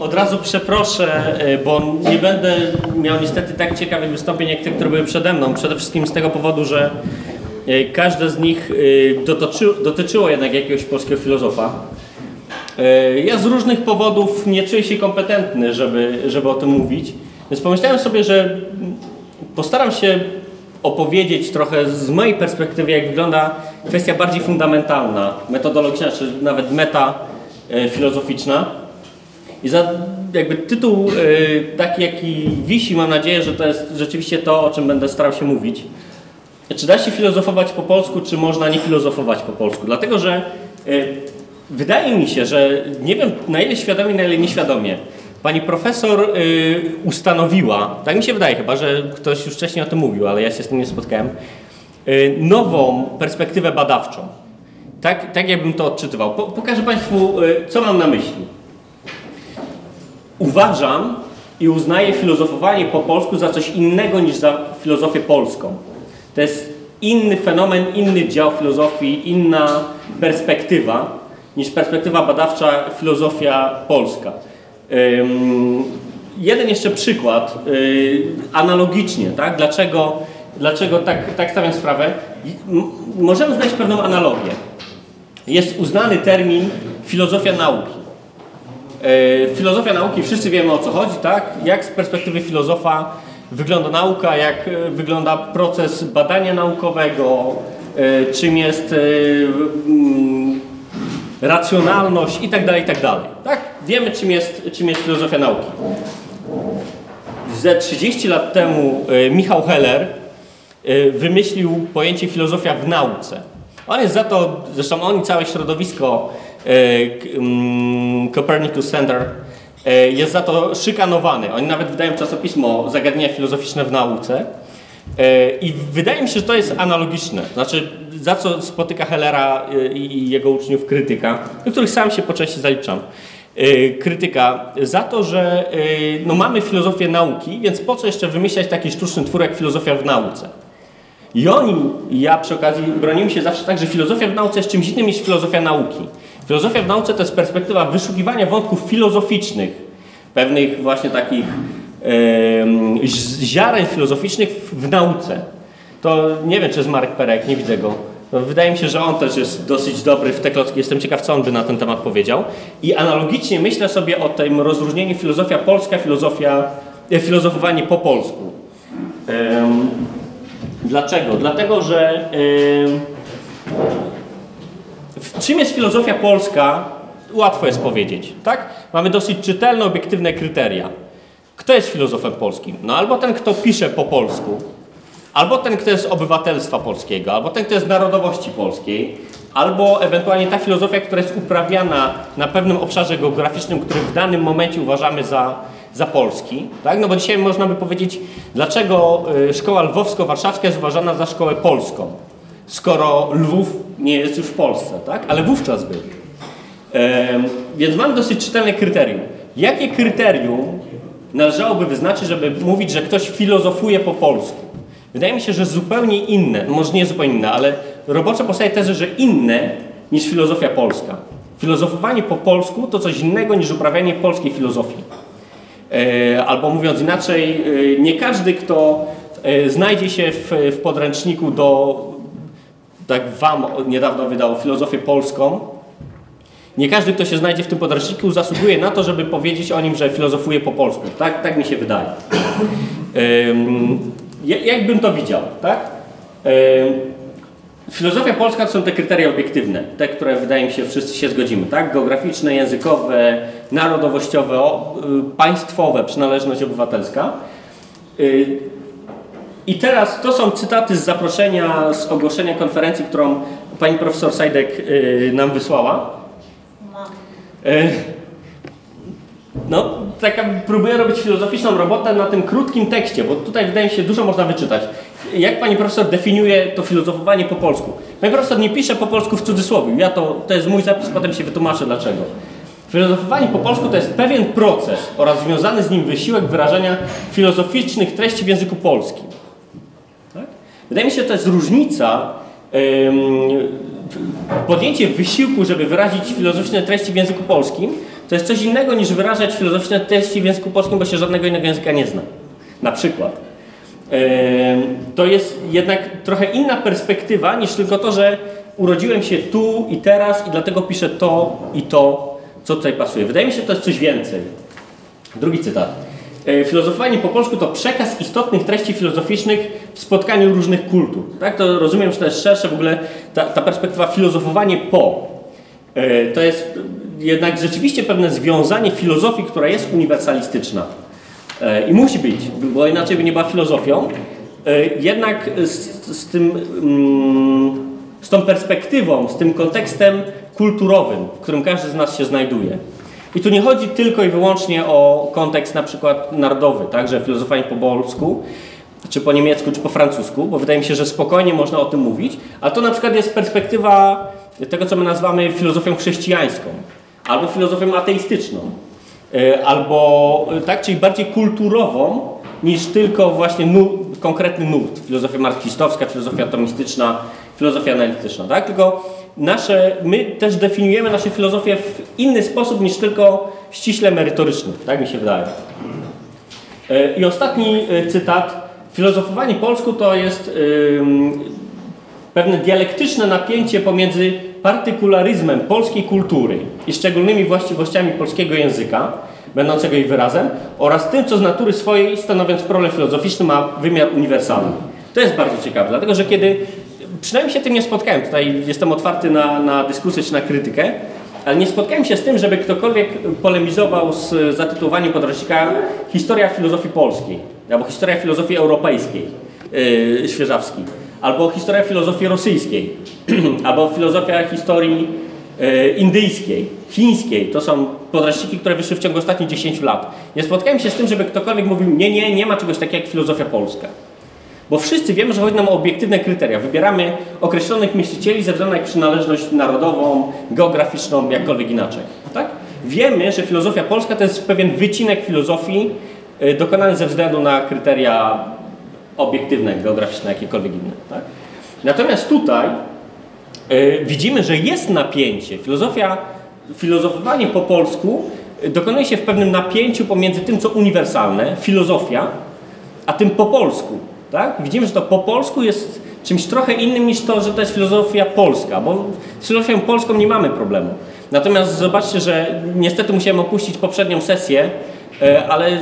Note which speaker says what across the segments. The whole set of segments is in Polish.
Speaker 1: od razu przeproszę, e, bo nie będę miał niestety tak ciekawych wystąpień jak te, które były przede mną. Przede wszystkim z tego powodu, że e, każde z nich e, dotyczy, dotyczyło jednak jakiegoś polskiego filozofa. Ja z różnych powodów nie czuję się kompetentny, żeby, żeby o tym mówić, więc pomyślałem sobie, że postaram się opowiedzieć trochę z mojej perspektywy, jak wygląda kwestia bardziej fundamentalna, metodologiczna, czy nawet metafilozoficzna. I za jakby tytuł taki, jaki wisi, mam nadzieję, że to jest rzeczywiście to, o czym będę starał się mówić. Czy da się filozofować po polsku, czy można nie filozofować po polsku? Dlatego, że wydaje mi się, że nie wiem na ile świadomie, na ile nieświadomie, pani profesor ustanowiła, tak mi się wydaje chyba, że ktoś już wcześniej o tym mówił, ale ja się z tym nie spotkałem, nową perspektywę badawczą. Tak, tak jakbym to odczytywał. pokażę Państwu, co mam na myśli. Uważam i uznaję filozofowanie po polsku za coś innego niż za filozofię polską. To jest inny fenomen, inny dział filozofii, inna perspektywa niż perspektywa badawcza filozofia polska. jeden jeszcze przykład, yy, analogicznie, tak? dlaczego, dlaczego tak, tak stawiam sprawę. możemy znaleźć pewną analogię. Jest uznany termin filozofia nauki. Yy, filozofia nauki, wszyscy wiemy o co chodzi, tak? Jak z perspektywy filozofa wygląda nauka, jak e, wygląda proces badania naukowego, e, czym jest yy, racjonalność i tak dalej, i tak. Tak? Wiemy, czym jest, czym jest filozofia nauki. Ze 30 lat temu e, Michał Heller e, wymyślił pojęcie filozofia w nauce. On jest za to, zresztą on i całe środowisko e, mm, Copernicus Center jest za to szykanowany. Oni nawet wydają czasopismo Zagadnienia filozoficzne w nauce. I wydaje mi się, że to jest analogiczne. Znaczy, za co spotyka Hellera y, i jego uczniów krytyka, do których sam się po części zaliczam. Krytyka za to, że no, mamy filozofię nauki, więc po co jeszcze wymyślać taki sztuczny twór jak filozofia w nauce? I oni, ja przy okazji bronimy się zawsze tak, że filozofia w nauce jest czymś innym niż filozofia nauki. Filozofia w nauce to jest perspektywa wyszukiwania wątków filozoficznych, pewnych właśnie takich yy, ziaren filozoficznych w nauce. To nie wiem, czy jest Marek Perek, nie widzę go. No, wydaje mi się, że on też jest dosyć dobry w te klocki. Jestem ciekaw, co on by na ten temat powiedział. I analogicznie myślę sobie o tym rozróżnieniu filozofia polska, filozofia, e, filozofowanie po polsku. Dlaczego? Dlatego, że czym jest filozofia polska, łatwo jest powiedzieć. Tak? Mamy dosyć czytelne, obiektywne kryteria. Kto jest filozofem polskim? No albo ten, kto pisze po polsku, Albo ten, kto jest obywatelstwa polskiego, albo ten, kto jest narodowości polskiej, albo ewentualnie ta filozofia, która jest uprawiana na pewnym obszarze geograficznym, który w danym momencie uważamy za, za polski. Tak? No bo dzisiaj można by powiedzieć, dlaczego y, szkoła lwowsko-warszawska jest uważana za szkołę polską, skoro Lwów nie jest już w Polsce, tak? ale wówczas był. więc mamy dosyć czytelne kryterium. Jakie kryterium należałoby wyznaczyć, żeby mówić, że ktoś filozofuje po polsku? Wydaje mi się, że zupełnie inne, no może nie zupełnie inne, ale roboczo powstaje tezę, że inne niż filozofia polska. Filozofowanie po polsku to coś innego niż uprawianie polskiej filozofii. E, albo mówiąc inaczej, e, nie każdy, kto e, znajdzie się w podręczniku do, tak wam niedawno wydało, filozofię polską, nie każdy, kto się znajdzie w tym podręczniku, zasługuje na to, żeby powiedzieć o nim, że filozofuje po polsku. Tak, tak mi się wydaje jak bym to widział, tak? Filozofia polska to są te kryteria obiektywne, te, które wydaje mi się wszyscy się zgodzimy, tak? Geograficzne, językowe, narodowościowe, y, państwowe, przynależność obywatelska. Y, I teraz to są cytaty z zaproszenia, z ogłoszenia konferencji, którą pani profesor Sajdek y, nam wysłała. No, taka próbuję robić filozoficzną robotę na tym krótkim tekście, bo tutaj wydaje mi się dużo można wyczytać. Jak pani profesor definiuje to filozofowanie po polsku? Pani profesor nie pisze po polsku w cudzysłowie. Ja to, to jest mój zapis, potem się wytłumaczę dlaczego. Filozofowanie po polsku to jest pewien proces oraz związany z nim wysiłek wyrażenia filozoficznych treści w języku polskim. Wydaje mi się, że to jest różnica podjęcie wysiłku, żeby wyrazić filozoficzne treści w języku polskim, to jest coś innego niż wyrażać filozoficzne treści w języku polskim, bo się żadnego innego języka nie zna. Na przykład. To jest jednak trochę inna perspektywa niż tylko to, że urodziłem się tu i teraz i dlatego piszę to i to, co tutaj pasuje. Wydaje mi się, że to jest coś więcej. Drugi cytat. E, filozofowanie po polsku to przekaz istotnych treści filozoficznych w spotkaniu różnych kultur. Tak? To rozumiem, że to jest szersze w ogóle ta, ta perspektywa filozofowanie po. E, to jest jednak rzeczywiście pewne związanie filozofii, która jest uniwersalistyczna. E, I musi być, bo inaczej by nie była filozofią. Jednak z, z tym, mm, z tą perspektywą, z tym kontekstem kulturowym, w którym każdy z nas się znajduje. I tu nie chodzi tylko i wyłącznie o kontekst na przykład narodowy, tak, że po polsku, czy po niemiecku, czy po francusku, bo wydaje mi się, że spokojnie można o tym mówić, a to na przykład jest perspektywa tego, co my nazywamy filozofią chrześcijańską, albo filozofią ateistyczną, e, albo tak, czyli bardziej kulturową niż tylko właśnie konkretny nurt, filozofia marksistowska, filozofia atomistyczna, filozofia analityczna, tak? Tylko nasze, my też definiujemy nasze filozofię w inny sposób niż tylko ściśle merytoryczny, tak mi się wydaje. E, I ostatni e, cytat. Filozofowanie polsku to jest pewne dialektyczne napięcie pomiędzy partykularyzmem polskiej kultury i szczególnymi właściwościami polskiego języka, będącego jej wyrazem, oraz tym, co z natury swojej, stanowiąc problem filozoficzny, ma wymiar uniwersalny. To jest bardzo ciekawe, dlatego że kiedy przynajmniej się tym nie spotkałem. Tutaj jestem otwarty na, na dyskusję czy na krytykę, ale nie spotkałem się z tym, żeby ktokolwiek polemizował z zatytułowaniem podręcznika Historia filozofii polskiej, albo Historia filozofii europejskiej, yy, świeżawskiej, albo Historia filozofii rosyjskiej, albo Filozofia historii indyjskiej, chińskiej. To są podręczniki, które wyszły w ciągu ostatnich 10 lat. Nie spotkałem się z tym, żeby ktokolwiek mówił, nie, nie, nie ma czegoś takiego jak filozofia polska. Bo wszyscy wiemy, że chodzi nam o obiektywne kryteria. Wybieramy określonych myślicieli ze względu na przynależność narodową, geograficzną, jakkolwiek inaczej. Tak? Wiemy, że filozofia polska to jest pewien wycinek filozofii y, dokonany ze względu na kryteria obiektywne, geograficzne, jakiekolwiek inne. Tak? Natomiast tutaj widzimy, że jest napięcie. Filozofia, filozofowanie po polsku dokonuje się w pewnym napięciu pomiędzy tym, co uniwersalne, filozofia, a tym po polsku. Tak? Widzimy, że to po polsku jest czymś trochę innym niż to, że to jest filozofia polska, bo z filozofią polską nie mamy problemu. Natomiast zobaczcie, że niestety musiałem opuścić poprzednią sesję, e, ale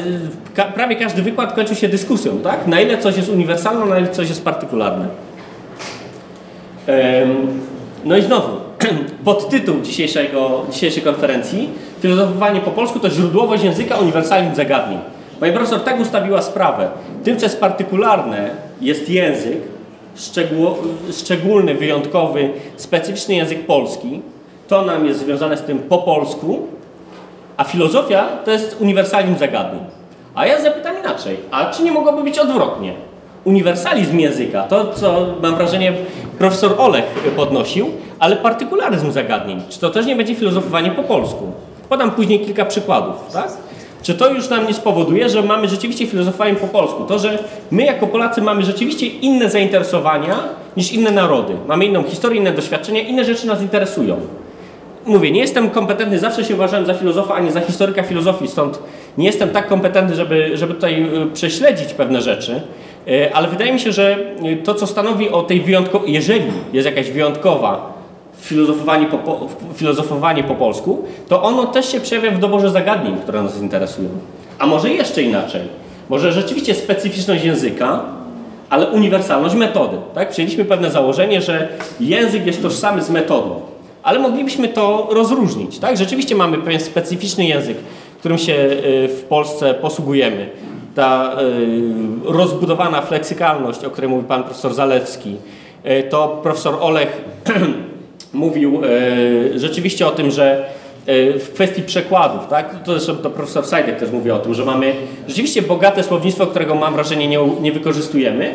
Speaker 1: prawie każdy wykład kończył się dyskusją, tak? Na ile coś jest uniwersalne, na ile coś jest partykularne. No i znowu, podtytuł dzisiejszego, dzisiejszej konferencji Filozofowanie po polsku to źródłowość języka uniwersalnych zagadnień. Pani profesor tak ustawiła sprawę. Tym, co jest partykularne, jest język, szczególny, wyjątkowy, specyficzny język polski. To nam jest związane z tym po polsku, a filozofia to jest uniwersalizm zagadnień. A ja zapytam inaczej, a czy nie mogłoby być odwrotnie? Uniwersalizm języka, to co mam wrażenie profesor Olech podnosił, ale partykularyzm zagadnień. Czy to też nie będzie filozofowanie po polsku? Podam później kilka przykładów, tak? Czy to już nam nie spowoduje, że mamy rzeczywiście filozofowanie po polsku? To, że my jako Polacy mamy rzeczywiście inne zainteresowania niż inne narody. Mamy inną historię, inne doświadczenia, inne rzeczy nas interesują. Mówię, nie jestem kompetentny, zawsze się uważałem za filozofa, a nie za historyka filozofii, stąd nie jestem tak kompetentny, żeby, żeby tutaj y, prześledzić pewne rzeczy, ale wydaje mi się, że y, to, co stanowi o tej wyjątkowej, jeżeli jest jakaś wyjątkowa filozofowanie po, filozofowanie po polsku, to ono też się przejawia w doborze zagadnień, które nas interesują. A może jeszcze inaczej. Może rzeczywiście specyficzność języka, ale uniwersalność metody. Tak? Przyjęliśmy pewne założenie, że język jest tożsamy z metodą, ale moglibyśmy to rozróżnić. Tak? Rzeczywiście mamy pewien specyficzny język, którym się y, w Polsce posługujemy. Ta y, rozbudowana fleksykalność, o której mówi pan profesor Zalewski, y, to profesor Olech mówił e, rzeczywiście o tym, że w kwestii przekładów, tak? To zresztą to profesor Sajdek też mówi o tym, że mamy rzeczywiście bogate słownictwo, którego mam wrażenie nie, nie wykorzystujemy,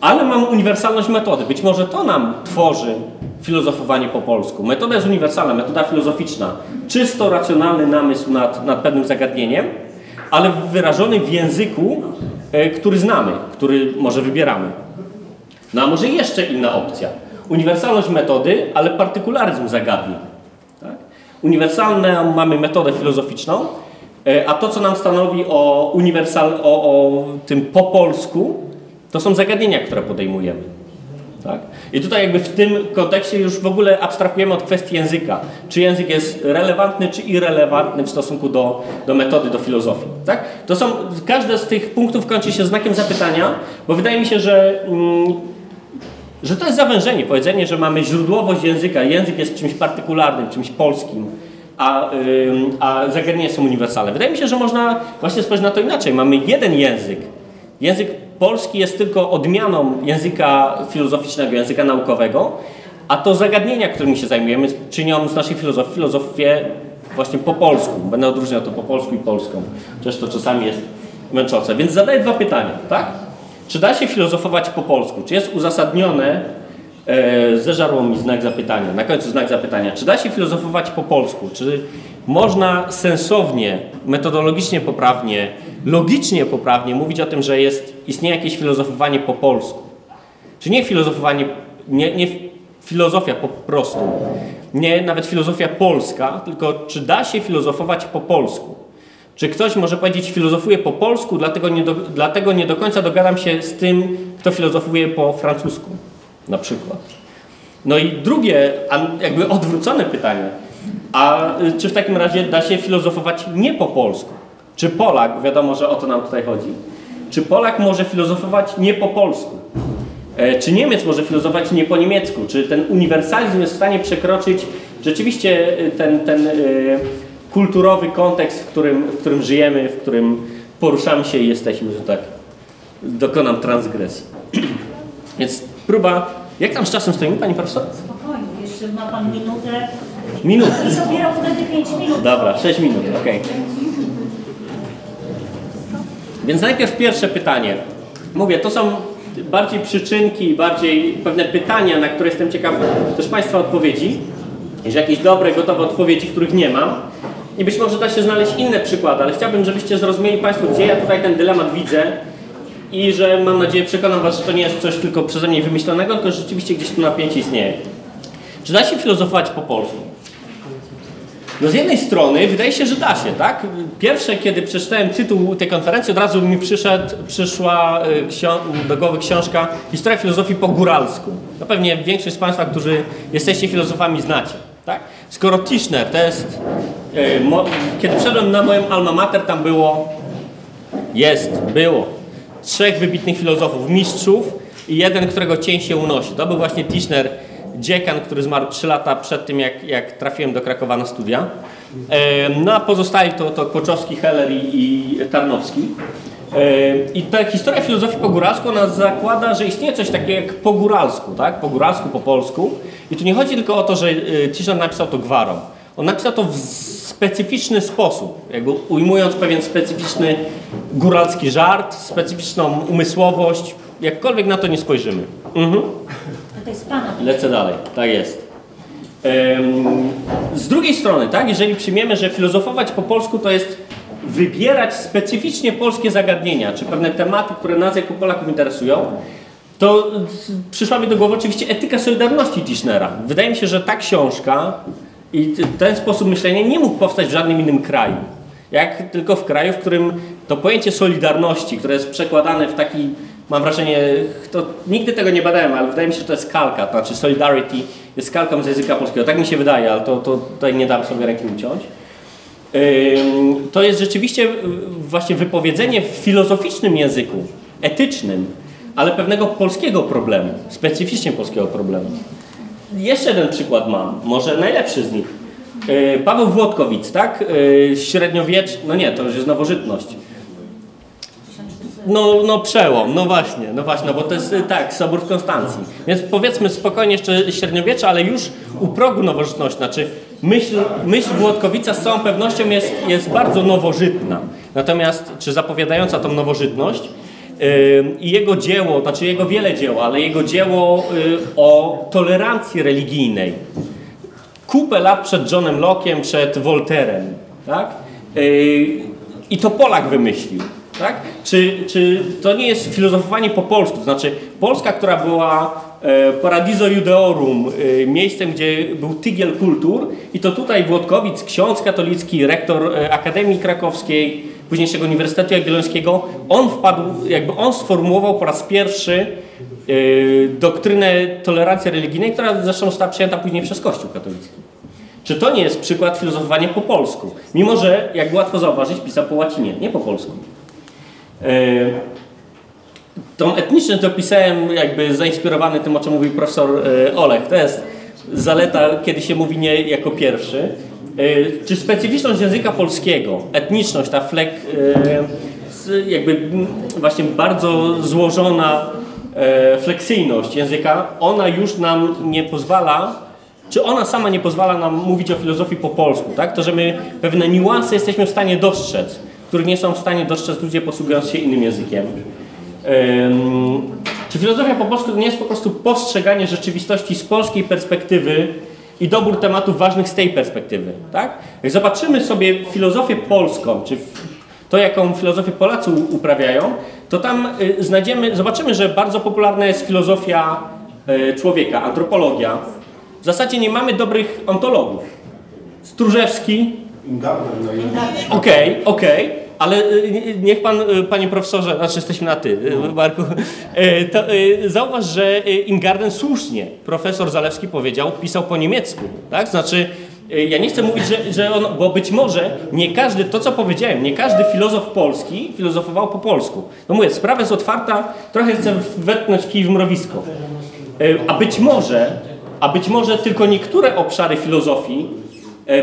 Speaker 1: ale mamy uniwersalność metody. Być może to nam tworzy filozofowanie po polsku. Metoda jest uniwersalna, metoda filozoficzna. Czysto racjonalny namysł nad, nad pewnym zagadnieniem, ale wyrażony w języku, e, który znamy, który może wybieramy. No a może jeszcze inna opcja uniwersalność metody, ale partykularyzm zagadnień. Tak? uniwersalną mamy metodę filozoficzną, e, a to, co nam stanowi o, uniwersal, o, o tym po polsku, to są zagadnienia, które podejmujemy. Tak? I tutaj jakby w tym kontekście już w ogóle abstrahujemy od kwestii języka. Czy język jest relevantny, czy irrelevantny w stosunku do, do metody, do filozofii. Tak? To są, każde z tych punktów kończy się znakiem zapytania, bo wydaje mi się, że, mm, że to jest zawężenie. Powiedzenie, że mamy źródłowość języka, język jest czymś partykularnym, czymś polskim, a, ym, a zagadnienia są uniwersalne. Wydaje mi się, że można właśnie spojrzeć na to inaczej. Mamy jeden język. Język polski jest tylko odmianą języka filozoficznego, języka naukowego, a to zagadnienia, którymi się zajmujemy, czynią z naszej filozofii filozofię właśnie po polsku. Będę odróżniał to po polsku i polską, chociaż to czasami jest męczące. Więc zadaję dwa pytania, tak? Czy da się filozofować po polsku? Czy jest uzasadnione, e, zeżarło mi znak zapytania, na końcu znak zapytania, czy da się filozofować po polsku? Czy można sensownie, metodologicznie poprawnie, logicznie poprawnie mówić o tym, że jest, istnieje jakieś filozofowanie po polsku? Czy nie filozofowanie, nie, nie filozofia po prostu, nie nawet filozofia polska, tylko czy da się filozofować po polsku? Czy ktoś może powiedzieć, filozofuje po polsku, dlatego nie, do, dlatego nie do końca dogadam się z tym, kto filozofuje po francusku, na przykład. No i drugie, jakby odwrócone pytanie, a y, czy w takim razie da się filozofować nie po polsku? Czy Polak, wiadomo, że o to nam tutaj chodzi, czy Polak może filozofować nie po polsku? E, czy Niemiec może filozofować nie po niemiecku? Czy ten uniwersalizm jest w stanie przekroczyć rzeczywiście y, ten, ten y, kulturowy kontekst, w którym, w którym żyjemy, w którym poruszamy się i jesteśmy, że tak dokonam transgresji. Więc próba. Jak tam z czasem stoimy, Pani Profesor?
Speaker 2: Spokojnie, jeszcze ma Pan minutę.
Speaker 1: Minutę.
Speaker 2: Zabierał wtedy 5 minut.
Speaker 1: Dobra, 6 minut, ok. Więc najpierw pierwsze pytanie. Mówię, to są bardziej przyczynki, bardziej pewne pytania, na które jestem ciekaw też Państwa odpowiedzi. Że jakieś dobre, gotowe odpowiedzi, których nie mam. I być może da się znaleźć inne przykłady, ale chciałbym, żebyście zrozumieli Państwo, gdzie ja tutaj ten dylemat widzę i że mam nadzieję przekonam Was, że to nie jest coś tylko przeze mnie wymyślonego, tylko że rzeczywiście gdzieś tu napięcie istnieje. Czy da się filozofować po polsku? No z jednej strony wydaje się, że da się, tak? Pierwsze, kiedy przeczytałem tytuł tej konferencji, od razu mi przyszedł, przyszła y, do głowy książka Historia filozofii po góralsku. No pewnie większość z Państwa, którzy jesteście filozofami, znacie, tak? Skoro Tischner to jest... Y, kiedy wszedłem na moją alma mater, tam było... Jest, było. Trzech wybitnych filozofów, mistrzów i jeden, którego cień się unosi. To był właśnie Tischner, dziekan, który zmarł 3 lata przed tym, jak, jak trafiłem do Krakowa na studia. No a pozostali to, to Kłoczowski, Heller i, i Tarnowski. I ta historia filozofii po góralsku, ona zakłada, że istnieje coś takiego jak po góralsku, tak? Po góralsku, po polsku. I tu nie chodzi tylko o to, że Tischner napisał to gwarą. On napisał to w specyficzny sposób, jakby ujmując pewien specyficzny góralski żart, specyficzną umysłowość, jakkolwiek na to nie spojrzymy. Mhm
Speaker 2: to jest Pana.
Speaker 1: Lecę dalej, tak jest. Z drugiej strony, tak, jeżeli przyjmiemy, że filozofować po polsku to jest wybierać specyficznie polskie zagadnienia, czy pewne tematy, które nas jako Polaków interesują, to przyszła mi do głowy oczywiście etyka solidarności Tischnera. Wydaje mi się, że ta książka i ten sposób myślenia nie mógł powstać w żadnym innym kraju. Jak tylko w kraju, w którym to pojęcie solidarności, które jest przekładane w taki mam wrażenie, to nigdy tego nie badałem, ale wydaje mi się, że to jest kalka, znaczy solidarity jest kalką z języka polskiego. Tak mi się wydaje, ale to, to tutaj nie dam sobie ręki uciąć. To jest rzeczywiście właśnie wypowiedzenie w filozoficznym języku, etycznym, ale pewnego polskiego problemu, specyficznie polskiego problemu. Jeszcze jeden przykład mam, może najlepszy z nich. Y, Paweł Włodkowicz, tak? Y, średniowiecz, no nie, to już jest nowożytność no, no przełom, no właśnie, no właśnie, no bo to jest y, tak, Sobór w Konstancji. Więc powiedzmy spokojnie jeszcze średniowiecze, ale już u progu nowożytności, znaczy myśl, myśl Włodkowica z całą pewnością jest, jest bardzo nowożytna. Natomiast, czy zapowiadająca tą nowożytność, i jego dzieło, znaczy jego wiele dzieł, ale jego dzieło yy, o tolerancji religijnej. Kupę lat przed Johnem Locke'iem, przed Volterem, tak? Yy, I to Polak wymyślił. Tak? Czy, czy to nie jest filozofowanie po polsku? To znaczy, Polska, która była e, Paradiso Judeorum, e, miejscem, gdzie był tygiel kultur, i to tutaj Włodkowic, ksiądz katolicki, rektor e, Akademii Krakowskiej, późniejszego Uniwersytetu Jagiellońskiego, on wpadł, jakby on sformułował po raz pierwszy doktrynę tolerancji religijnej, która zresztą została przyjęta później przez Kościół katolicki. Czy to nie jest przykład filozofowania po polsku? Mimo, że, jak łatwo zauważyć, pisał po łacinie, nie po polsku. E, Tą etniczność dopisałem jakby zainspirowany tym, o czym mówił profesor e, Olech. To jest zaleta, kiedy się mówi nie jako pierwszy. E, Czy specyficzność języka polskiego, etniczność, ta flek, jakby właśnie bardzo złożona fleksyjność języka, ona już nam nie pozwala, czy ona sama nie pozwala nam mówić o filozofii po polsku, tak? To, że my pewne niuanse jesteśmy w stanie dostrzec, których nie są w stanie dostrzec ludzie posługując się innym językiem. Ym, Czy filozofia po polsku nie jest po prostu postrzeganie rzeczywistości z polskiej perspektywy i dobór tematów ważnych z tej perspektywy, tak? Jak zobaczymy sobie filozofię polską, czy to, jaką filozofię Polacy uprawiają, to tam y, znajdziemy, zobaczymy, że bardzo popularna jest filozofia y, człowieka, antropologia. W zasadzie nie mamy dobrych ontologów. Stróżewski,
Speaker 3: no
Speaker 1: Okej, okej, ale y, niech pan, y, panie profesorze, znaczy jesteśmy na ty, y, Marku, y, to zauważ, że Ingarden słusznie, profesor Zalewski powiedział, pisał po niemiecku, tak? Znaczy, ja nie chcę mówić, że, że on, bo być może nie każdy, to co powiedziałem, nie każdy filozof polski filozofował po polsku. No mówię, sprawa jest otwarta, trochę chcę wetnąć kij w mrowisko. A być może, a być może tylko niektóre obszary filozofii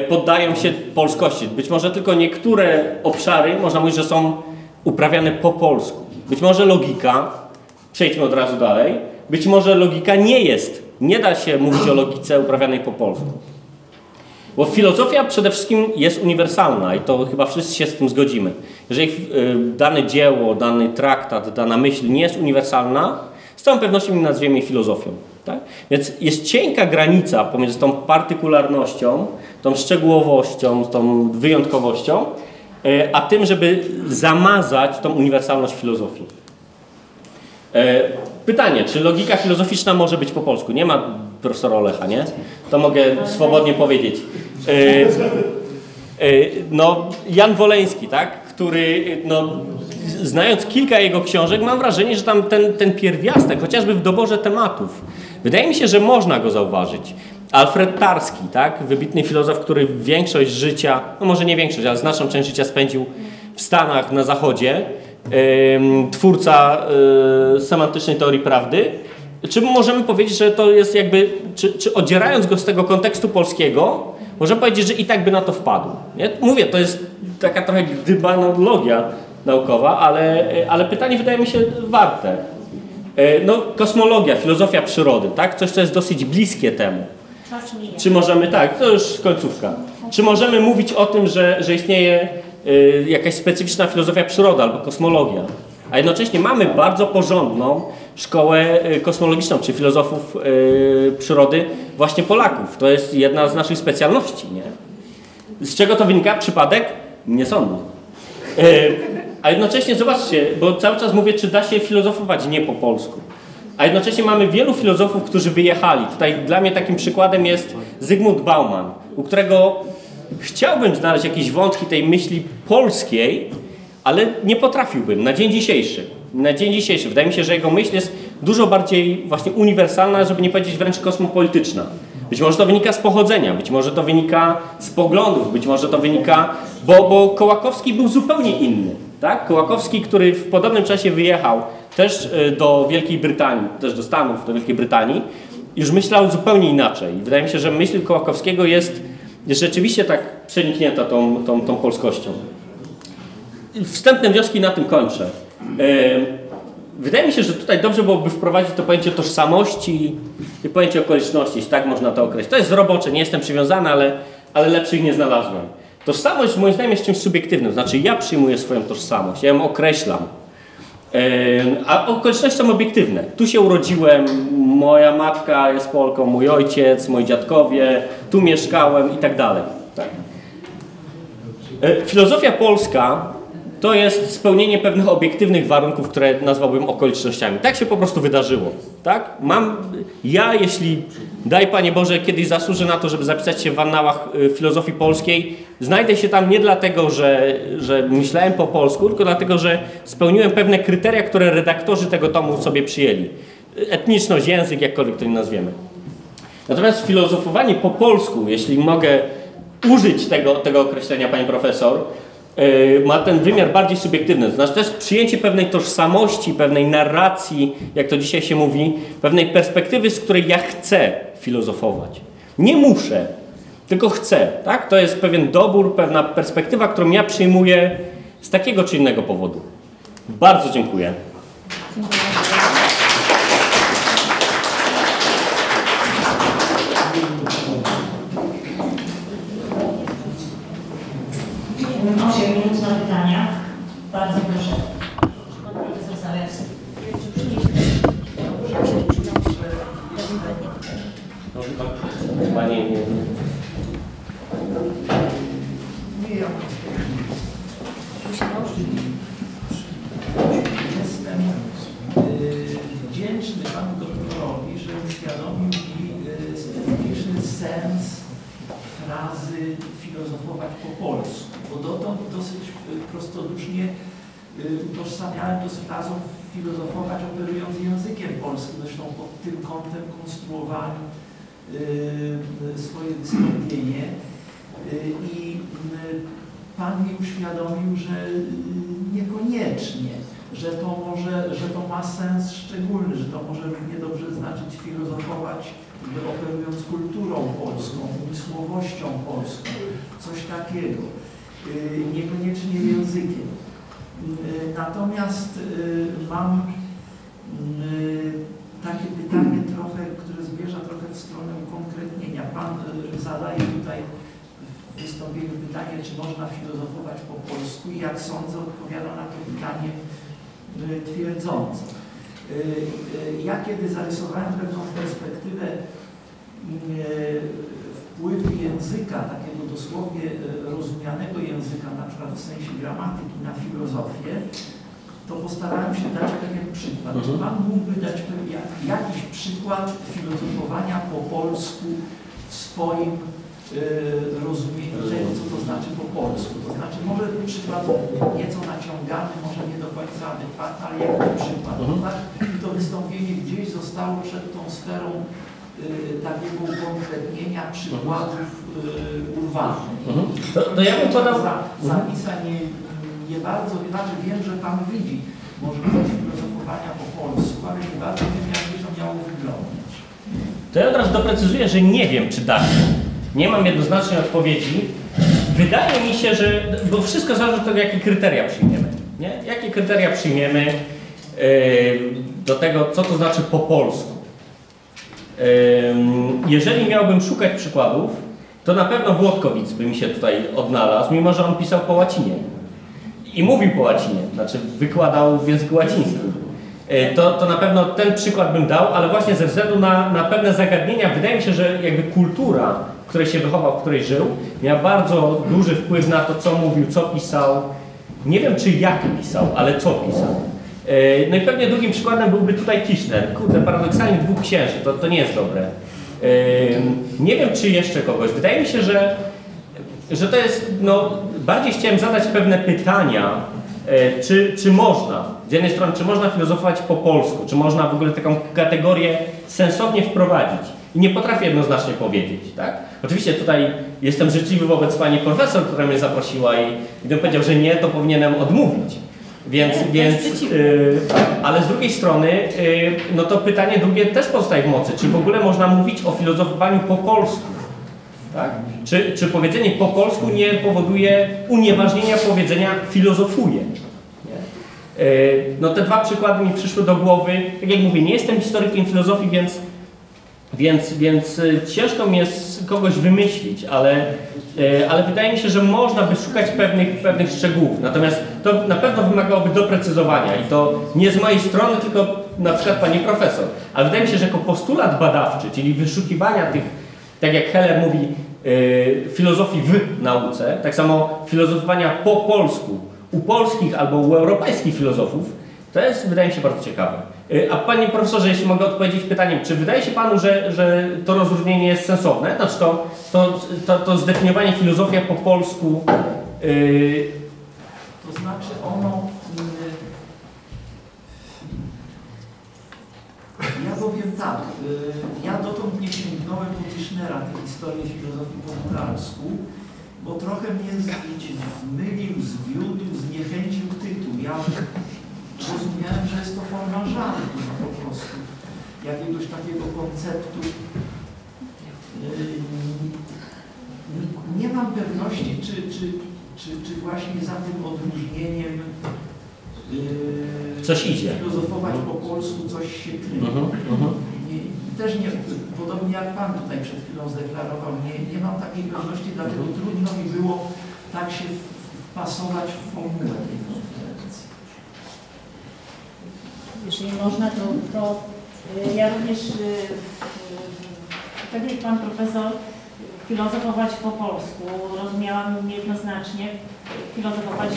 Speaker 1: poddają się polskości. Być może tylko niektóre obszary, można mówić, że są uprawiane po polsku. Być może logika, przejdźmy od razu dalej, być może logika nie jest, nie da się mówić o logice uprawianej po polsku. Bo filozofia przede wszystkim jest uniwersalna i to chyba wszyscy się z tym zgodzimy. Jeżeli y, dane dzieło, dany traktat, dana myśl nie jest uniwersalna, z całą pewnością nie nazwiemy jej filozofią. Tak? Więc jest cienka granica pomiędzy tą partykularnością, tą szczegółowością, tą wyjątkowością, y, a tym, żeby zamazać tą uniwersalność filozofii. E, Pytanie, czy logika filozoficzna może być po polsku? Nie ma profesora Olecha, nie? To mogę swobodnie powiedzieć. E, e, No, Jan Woleński, tak? Który, no, znając kilka jego książek, mam wrażenie, że tam ten, ten pierwiastek, chociażby w doborze tematów, wydaje mi się, że można go zauważyć. Alfred Tarski, tak? Wybitny filozof, który większość życia, no może nie większość, ale znaczną część życia spędził w Stanach na zachodzie, twórca y, semantycznej teorii prawdy. Czy możemy powiedzieć, że to jest jakby, czy, czy odzierając go z tego kontekstu polskiego, możemy powiedzieć, że i tak by na to wpadł? Nie? Mówię, to jest taka trochę dybanologia naukowa, ale, ale pytanie wydaje mi się warte. E, No, kosmologia, filozofia przyrody, tak? Coś, co jest dosyć bliskie temu. Czy możemy, tak, to już końcówka. Czy możemy mówić o tym, że, że istnieje y, jakaś specyficzna filozofia przyrody albo kosmologia? A jednocześnie mamy bardzo porządną szkołę y, kosmologiczną, czy filozofów y, przyrody właśnie Polaków. To jest jedna z naszych specjalności, nie? Z czego to wynika? Przypadek? Nie sądzę. E, A jednocześnie zobaczcie, bo cały czas mówię, czy da się filozofować nie po polsku. A jednocześnie mamy wielu filozofów, którzy wyjechali. Tutaj dla mnie takim przykładem jest Zygmunt Bauman, u którego chciałbym znaleźć jakieś wątki tej myśli polskiej, ale nie potrafiłbym na dzień dzisiejszy. Na dzień dzisiejszy. Wydaje mi się, że jego myśl jest dużo bardziej właśnie uniwersalna, żeby nie powiedzieć wręcz kosmopolityczna. Być może to wynika z pochodzenia, być może to wynika z poglądów, być może to wynika, bo, bo Kołakowski był zupełnie inny. Tak? Kołakowski, który w podobnym czasie wyjechał też y, do Wielkiej Brytanii, też do Stanów, do Wielkiej Brytanii, już myślał zupełnie inaczej. Wydaje mi się, że myśl Kołakowskiego jest, jest rzeczywiście tak przeniknięta tą, tą, tą polskością. Wstępne wnioski na tym kończę. E, Wydaje mi się, że tutaj dobrze byłoby wprowadzić to pojęcie tożsamości i pojęcie okoliczności, jeśli tak można to określić. To jest robocze, nie jestem przywiązany, ale, ale lepszych nie znalazłem. Tożsamość moim zdaniem jest czymś subiektywnym, znaczy ja przyjmuję swoją tożsamość, ja ją określam. A okoliczności są obiektywne. Tu się urodziłem, moja matka jest Polką, mój ojciec, moi dziadkowie, tu mieszkałem i tak dalej. Tak. E, Filozofia polska to jest spełnienie pewnych obiektywnych warunków, które nazwałbym okolicznościami. Tak się po prostu wydarzyło. Tak? Mam, ja jeśli, daj Panie Boże, kiedyś zasłużę na to, żeby zapisać się w annałach y, filozofii polskiej, znajdę się tam nie dlatego, że, że myślałem po polsku, tylko dlatego, że spełniłem pewne kryteria, które redaktorzy tego tomu sobie przyjęli. Etniczność, język, jakkolwiek to nie nazwiemy. Natomiast filozofowanie po polsku, jeśli mogę użyć tego, tego określenia, pani profesor, ma ten wymiar bardziej subiektywny. To znaczy, to jest przyjęcie pewnej tożsamości, pewnej narracji, jak to dzisiaj się mówi, pewnej perspektywy, z której ja chcę filozofować. Nie muszę, tylko chcę. Tak? To jest pewien dobór, pewna perspektywa, którą ja przyjmuję z takiego czy innego powodu. Bardzo dziękuję.
Speaker 2: Mamy 8 minut na pytania. Bardzo proszę. Pan profesor Zalewski.
Speaker 1: Panie, nie,
Speaker 3: Jestem wdzięczny panu doktorowi, że uświadomił mi y, specyficzny sens frazy filozofować po polsku, bo dotąd dosyć y, prostodusznie y, utożsamiałem to z frazą filozofować operując językiem polskim, zresztą pod tym kątem konstruowałem y, swoje wystąpienie. Y, i Pan mi uświadomił, że niekoniecznie, że to może, że to ma sens szczególny, że to może równie dobrze znaczyć filozofować, operując kulturą polską, umysłowością polską, coś takiego, niekoniecznie językiem. Y, Natomiast y, mam y, takie pytanie trochę, które zmierza trochę w stronę ukonkretnienia. Pan y, zadaje tutaj w wystąpieniu pytanie, czy można filozofować po polsku i jak sądzę, odpowiada na to pytanie y, twierdząco. Y, y, Ja kiedy zarysowałem pewną perspektywę wpływu języka, takiego dosłownie y, rozumianego języka, na przykład w sensie gramatyki na filozofię, to postarałem się dać pewien przykład. Czy Pan mógłby dać pewien, jakiś przykład filozofowania po polsku w swoim y, rozumieniu tego, co to znaczy po polsku? To znaczy może przykład nieco naciągany, może nie do końca adekwatny, ale jakiś przykład.
Speaker 1: Mhm.
Speaker 3: Tak? I to wystąpienie gdzieś zostało przed tą sferą takiego ukonkretnienia przykładów y, urwanych.
Speaker 1: Mhm. To, to ja bym podał...
Speaker 3: Za- Zapisa nie, nie bardzo, znaczy wiem, że Pan widzi możliwość filozofowania po polsku, ale nie bardzo wiem, jak by to miało wyglądać.
Speaker 1: To ja od razu doprecyzuję, że nie wiem, czy da się. Nie mam jednoznacznej odpowiedzi. Wydaje mi się, że. Bo wszystko zależy od tego, jakie kryteria przyjmiemy. Nie? Jakie kryteria przyjmiemy yy, do tego, co to znaczy po polsku. Jeżeli miałbym szukać przykładów, to na pewno Włodkowic by mi się tutaj odnalazł, mimo że on pisał po łacinie. I mówił po łacinie, znaczy wykładał w języku łacińskim. E, To, to na pewno ten przykład bym dał, ale właśnie ze względu na, na pewne zagadnienia, wydaje mi się, że jakby kultura, w której się wychował, w której żył, miała bardzo duży wpływ na to, co mówił, co pisał. Nie wiem, czy jak pisał, ale co pisał. E, No i pewnie drugim przykładem byłby tutaj Kirchner. Kurde, paradoksalnie dwóch księży, to, to nie jest dobre. E, Nie wiem, czy jeszcze kogoś. Wydaje mi się, że że to jest, no, bardziej chciałem zadać pewne pytania, e, czy, czy można, z jednej strony, czy można filozofować po polsku, czy można w ogóle taką kategorię sensownie wprowadzić. I nie potrafię jednoznacznie powiedzieć, tak? Oczywiście tutaj jestem życzliwy wobec pani profesor, która mnie zaprosiła i gdybym powiedział, że nie, to powinienem odmówić. Więc,
Speaker 2: Nie, to
Speaker 1: więc y, ale z drugiej strony, y, no to pytanie drugie też pozostaje w mocy. Czy w ogóle można mówić o filozofowaniu po polsku? Tak? Czy, czy powiedzenie po polsku nie powoduje unieważnienia powiedzenia filozofuje? E, No te dwa przykłady mi przyszły do głowy. Tak jak mówię, nie jestem historykiem filozofii, więc, więc, więc ciężko mi jest kogoś wymyślić, ale, ale wydaje mi się, że można by szukać pewnych, pewnych szczegółów. Natomiast to na pewno wymagałoby doprecyzowania i to nie z mojej strony, tylko na przykład pani profesor. Ale wydaje mi się, że jako postulat badawczy, czyli wyszukiwania tych tak jak Heller mówi, y, filozofii w nauce, tak samo filozofowania po polsku, u polskich albo u europejskich filozofów, to jest, wydaje mi się, bardzo ciekawe. Y, A panie profesorze, jeśli mogę odpowiedzieć pytaniem, czy wydaje się panu, że, że to rozróżnienie jest sensowne? Znaczy to, to, to, to zdefiniowanie filozofia po polsku yy,
Speaker 3: To znaczy ono... y, Ja powiem tak, ja dotąd nie sięgnąłem po Tischnera, tej historii filozofii po bulgarsku, bo trochę mnie zmylił, zwiódł, zniechęcił tytuł. Ja rozumiałem, że jest to forma żartu no, po prostu, jakiegoś takiego konceptu. Yy, Nie mam pewności, czy, czy, czy, czy właśnie za tym odróżnieniem yy,
Speaker 1: Coś idzie.
Speaker 3: filozofować po polsku coś się kryje.
Speaker 1: Mhm, mhm.
Speaker 3: Nie, też nie, podobnie jak Pan tutaj przed chwilą zdeklarował, nie, nie mam takiej pewności, dlatego
Speaker 1: Mhm.
Speaker 3: trudno mi było tak się wpasować w formułę tej konferencji.
Speaker 2: Jeżeli można, to, to ja również, y, tak jak Pan Profesor, filozofować po polsku rozumiałam jednoznacznie, filozofować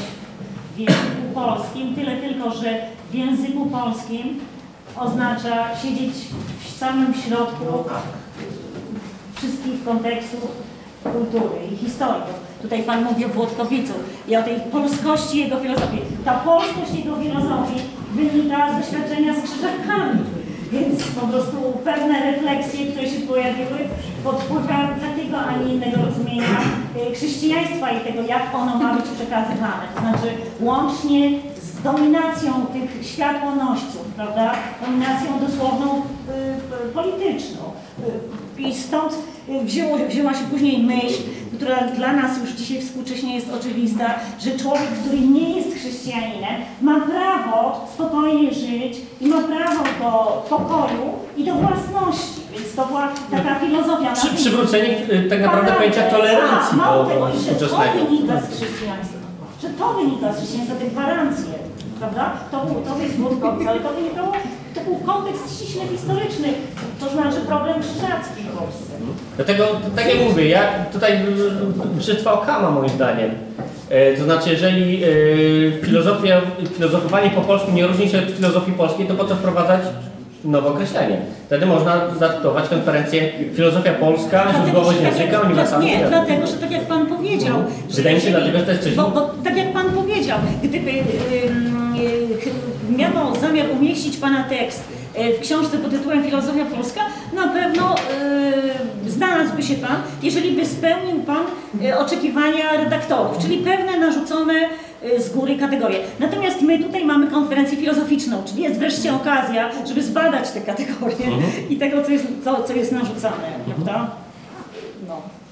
Speaker 2: w języku polskim, tyle tylko, że w języku polskim oznacza siedzieć w samym środku
Speaker 3: No tak.
Speaker 2: wszystkich kontekstów kultury i historii. Tutaj Pan mówi o Włodkowicu i o tej polskości jego filozofii. Ta polskość jego filozofii wynika z doświadczenia z krzyżakami. Więc po prostu pewne refleksje, które się pojawiły pod wpływem takiego, a nie innego rozumienia e, chrześcijaństwa i tego, jak ono ma być przekazywane. To znaczy łącznie z dominacją tych światłonościów, prawda? Dominacją dosłowną y, y, polityczną. I stąd y, wzięło, wzięła się później myśl, która dla nas już dzisiaj współcześnie jest oczywista, że człowiek, który nie jest chrześcijaninem, ma prawo spokojnie żyć i ma prawo do pokoju i do własności. Więc to była taka filozofia. na
Speaker 1: przy,
Speaker 2: tym-
Speaker 1: przywrócenie y, tak naprawdę pojęcia
Speaker 2: a,
Speaker 1: tolerancji
Speaker 2: mało
Speaker 1: do
Speaker 2: tego, że to wynika z chrześcijaństwa. Że to wynika z chrześcijaństwa, te gwarancje, prawda? To, był, to jest Wódkowic, ale to wynikało, to był kontekst ściśle historyczny, to znaczy problem krzyżacki w Polsce.
Speaker 1: Dlatego, tak jak mówię, ja tutaj y, przetrwał Kama moim zdaniem. E, To znaczy, jeżeli e, filozofia, filozofowanie po polsku nie różni się od filozofii polskiej, to po co wprowadzać nowe określenie? Wtedy można zatytułować konferencję Filozofia Polska, źródłowość
Speaker 2: tak
Speaker 1: języka, uniwersalny
Speaker 2: Nie, dlatego, że tak jak Pan powiedział.
Speaker 1: Mhm. Wydaje mi się dlatego, że to jest coś-
Speaker 2: Bo, bo tak jak Pan powiedział, gdyby ym, y, miano zamiar umieścić Pana tekst y, w książce pod tytułem Filozofia Polska, na pewno y, znalazłby się Pan, jeżeli by spełnił Pan y, oczekiwania redaktorów, czyli pewne narzucone z góry kategorie. Natomiast my tutaj mamy konferencję filozoficzną, czyli jest wreszcie okazja, żeby zbadać te kategorie
Speaker 1: Mhm.
Speaker 2: i tego, co jest, co, co jest narzucane, prawda? No.